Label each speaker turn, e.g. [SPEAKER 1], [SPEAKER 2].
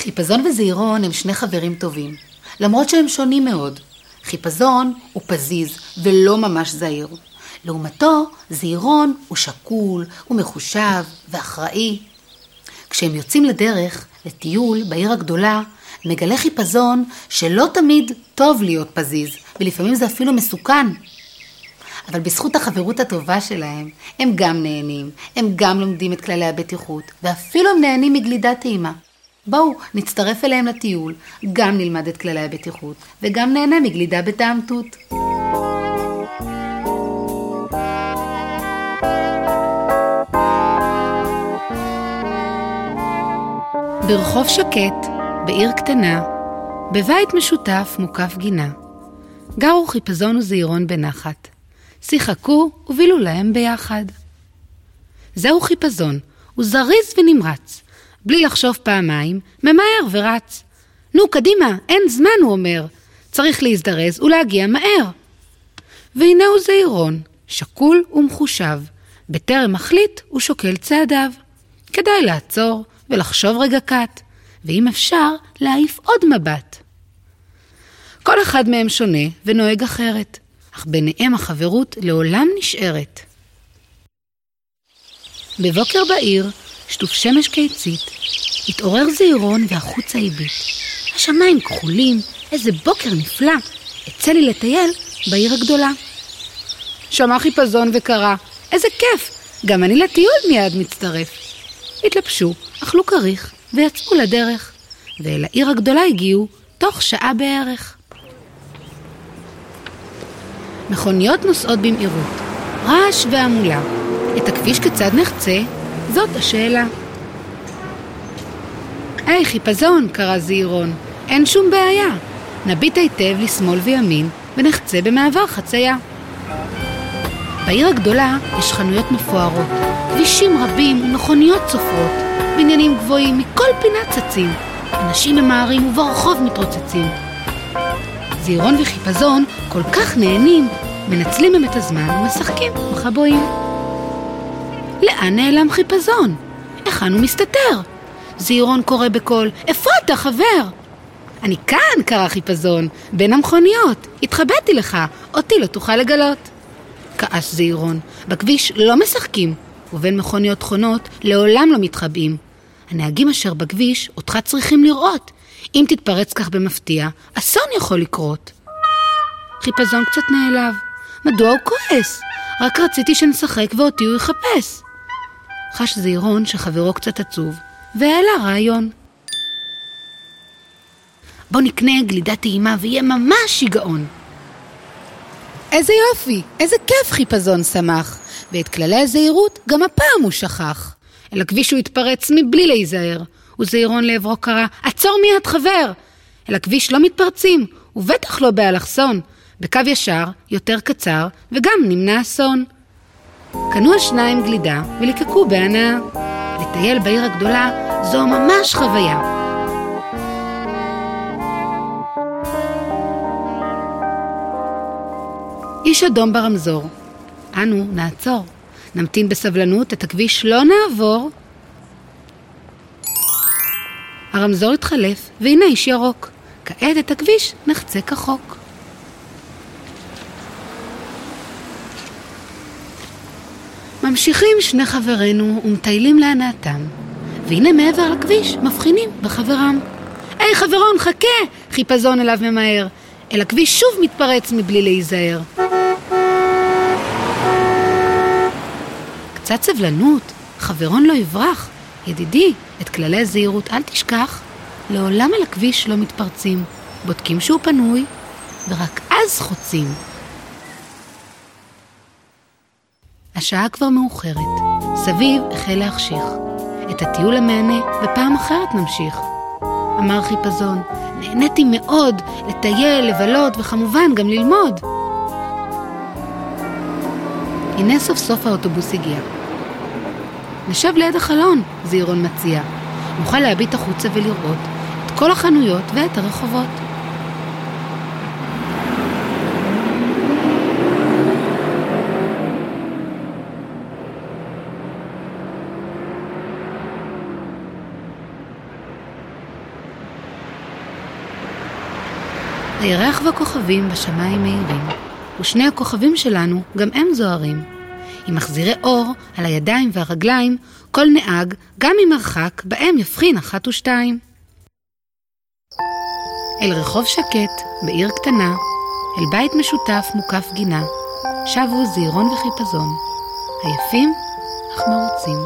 [SPEAKER 1] חיפזון וזעירון הם שני חברים טובים, למרות שהם שונים מאוד. חיפזון הוא פזיז ולא ממש זהיר. לעומתו, זעירון הוא שקול, הוא מחושב ואחראי. כשהם יוצאים לדרך, לטיול בעיר הגדולה, מגלה חיפזון שלא תמיד טוב להיות פזיז, ולפעמים זה אפילו מסוכן. אבל בזכות החברות הטובה שלהם, הם גם נהנים, הם גם לומדים את כללי הבטיחות, ואפילו הם נהנים מגלידת טעימה. בואו, נצטרף אליהם לטיול, גם נלמד את כללי הבטיחות, וגם נהנה מגלידה בטעם תות. ברחוב שקט, בעיר קטנה, בבית משותף מוקף גינה, גרו חיפזון וזעירון בנחת. שיחקו ובילו להם ביחד. זהו חיפזון, הוא זריז ונמרץ. בלי לחשוב פעמיים, ממהר ורץ. נו, קדימה, אין זמן, הוא אומר. צריך להזדרז ולהגיע מהר. והנה הוא זעירון, שקול ומחושב. בטרם מחליט, הוא שוקל צעדיו. כדאי לעצור ולחשוב רגע קט, ואם אפשר, להעיף עוד מבט. כל אחד מהם שונה ונוהג אחרת. אך ביניהם החברות לעולם נשארת. בבוקר בעיר, שטוף שמש קיצית, התעורר זעירון והחוצה הביט. השמיים כחולים, איזה בוקר נפלא. אצא לי לטייל בעיר הגדולה. שמע חיפזון וקרא, איזה כיף, גם אני לטיול מיד מצטרף. התלבשו, אכלו כריך ויצאו לדרך, ואל העיר הגדולה הגיעו תוך שעה בערך. מכוניות נוסעות במהירות, רעש והמולה. את הכביש כיצד נחצה? זאת השאלה. היי, חיפזון, קרא זעירון, אין שום בעיה. נביט היטב לשמאל וימין ונחצה במעבר חצייה. בעיר הגדולה יש חנויות מפוארות, כבישים רבים ומכוניות צופרות, בניינים גבוהים מכל פינה צצים, אנשים ממהרים וברחוב מתרוצצים. זעירון וחיפזון כל כך נהנים, מנצלים הם את הזמן ומשחקים מחבואים. לאן נעלם חיפזון? היכן הוא מסתתר? זעירון קורא בקול, איפה אתה חבר? אני כאן, קרא חיפזון, בין המכוניות. התחבאתי לך, אותי לא תוכל לגלות. כעס זעירון, בכביש לא משחקים, ובין מכוניות חונות לעולם לא מתחבאים. הנהגים אשר בכביש אותך צריכים לראות. אם תתפרץ כך במפתיע, אסון יכול לקרות. חיפזון קצת נעלב. מדוע הוא כועס? רק רציתי שנשחק ואותי הוא יחפש. חש זעירון שחברו קצת עצוב, והעלה רעיון. בוא נקנה גלידת טעימה ויהיה ממש שיגעון. איזה יופי, איזה כיף חיפזון שמח, ואת כללי הזהירות גם הפעם הוא שכח. אל הכביש הוא התפרץ מבלי להיזהר, וזעירון לעברו קרא, עצור מיד חבר! אל הכביש לא מתפרצים, ובטח לא באלכסון, בקו ישר, יותר קצר, וגם נמנע אסון. קנו השניים גלידה וליקקו בהנאה. לטייל בעיר הגדולה זו ממש חוויה. איש אדום ברמזור. אנו נעצור. נמתין בסבלנות, את הכביש לא נעבור. הרמזור התחלף, והנה איש ירוק. כעת את הכביש נחצה כחוק. ממשיכים שני חברינו ומטיילים להנאתם, והנה מעבר לכביש מבחינים בחברם. היי חברון, חכה! חיפזון אליו ממהר. אל הכביש שוב מתפרץ מבלי להיזהר. קצת סבלנות, חברון לא יברח. ידידי, את כללי הזהירות אל תשכח. לעולם אל הכביש לא מתפרצים. בודקים שהוא פנוי, ורק אז חוצים. השעה כבר מאוחרת, סביב החל להחשיך. את הטיול המהנה בפעם אחרת נמשיך. אמר חיפזון, נהניתי מאוד לטייל, לבלות וכמובן גם ללמוד. הנה סוף סוף האוטובוס הגיע. נשב ליד החלון, זעירון מציע. נוכל להביט החוצה ולראות את כל החנויות ואת הרחובות. הירח והכוכבים בשמיים מאירים, ושני הכוכבים שלנו גם הם זוהרים. עם מחזירי אור על הידיים והרגליים, כל נהג, גם ממרחק, בהם יבחין אחת ושתיים. אל רחוב שקט, בעיר קטנה, אל בית משותף מוקף גינה, שבו זעירון וחיפזון, עייפים אך מרוצים.